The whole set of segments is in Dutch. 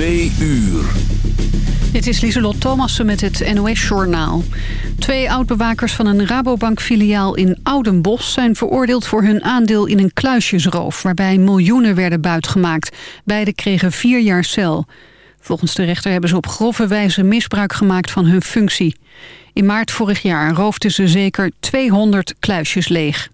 Twee uur. Dit is Lieselot Thomassen met het NOS-journaal. Twee oudbewakers van een Rabobank-filiaal in Oudenbos... zijn veroordeeld voor hun aandeel in een kluisjesroof... waarbij miljoenen werden buitgemaakt. Beiden kregen vier jaar cel. Volgens de rechter hebben ze op grove wijze misbruik gemaakt van hun functie. In maart vorig jaar roofden ze zeker 200 kluisjes leeg.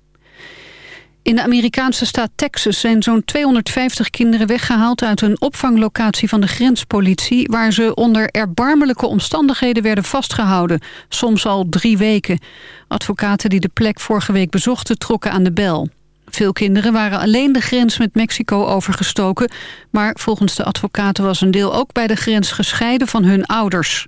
In de Amerikaanse staat Texas zijn zo'n 250 kinderen weggehaald... uit een opvanglocatie van de grenspolitie... waar ze onder erbarmelijke omstandigheden werden vastgehouden. Soms al drie weken. Advocaten die de plek vorige week bezochten trokken aan de bel. Veel kinderen waren alleen de grens met Mexico overgestoken... maar volgens de advocaten was een deel ook bij de grens gescheiden van hun ouders.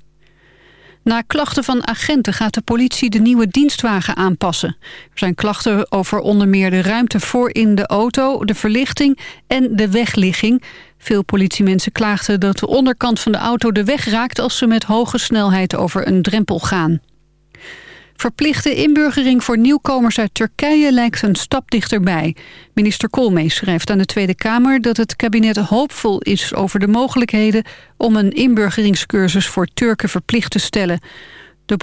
Na klachten van agenten gaat de politie de nieuwe dienstwagen aanpassen. Er zijn klachten over onder meer de ruimte voor in de auto, de verlichting en de wegligging. Veel politiemensen klaagden dat de onderkant van de auto de weg raakt als ze met hoge snelheid over een drempel gaan. Verplichte inburgering voor nieuwkomers uit Turkije lijkt een stap dichterbij. Minister Koolmees schrijft aan de Tweede Kamer dat het kabinet hoopvol is over de mogelijkheden om een inburgeringscursus voor Turken verplicht te stellen. De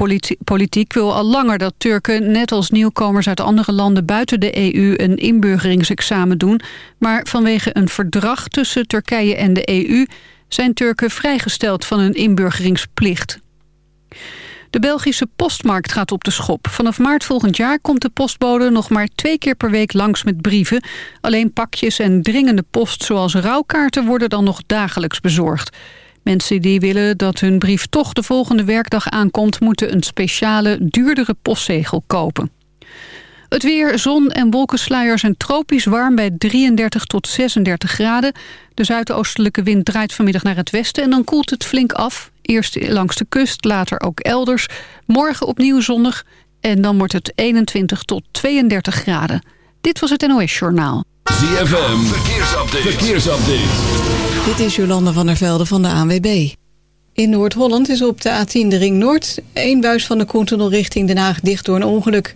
politiek wil al langer dat Turken, net als nieuwkomers uit andere landen buiten de EU, een inburgeringsexamen doen. Maar vanwege een verdrag tussen Turkije en de EU zijn Turken vrijgesteld van een inburgeringsplicht. De Belgische postmarkt gaat op de schop. Vanaf maart volgend jaar komt de postbode nog maar twee keer per week langs met brieven. Alleen pakjes en dringende post zoals rouwkaarten worden dan nog dagelijks bezorgd. Mensen die willen dat hun brief toch de volgende werkdag aankomt... moeten een speciale, duurdere postzegel kopen. Het weer, zon en wolkensluiers zijn tropisch warm bij 33 tot 36 graden. De zuidoostelijke wind draait vanmiddag naar het westen en dan koelt het flink af. Eerst langs de kust, later ook elders. Morgen opnieuw zonnig en dan wordt het 21 tot 32 graden. Dit was het NOS Journaal. ZFM, verkeersupdate. verkeersupdate. Dit is Jolanda van der Velde van de ANWB. In Noord-Holland is op de A10 de Ring Noord... één buis van de Koentunnel richting Den Haag dicht door een ongeluk.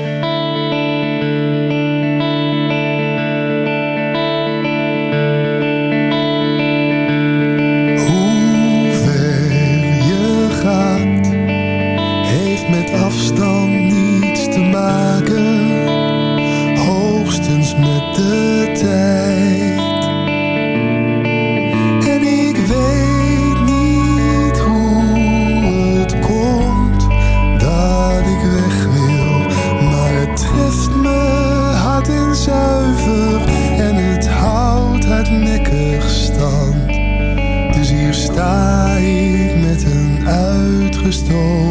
gestolen.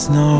snow.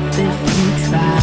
if you try.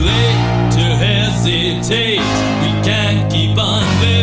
late to hesitate. We can't keep on living.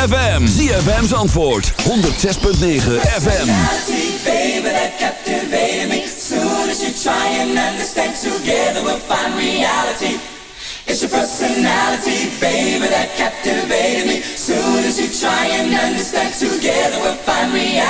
ZFM. ZFM's antwoord. 106.9 FM. baby, that captivated me. Soon as you try and understand, together we'll find reality. It's your personality, baby, that captivated me. Soon as you try and understand, together we'll find reality.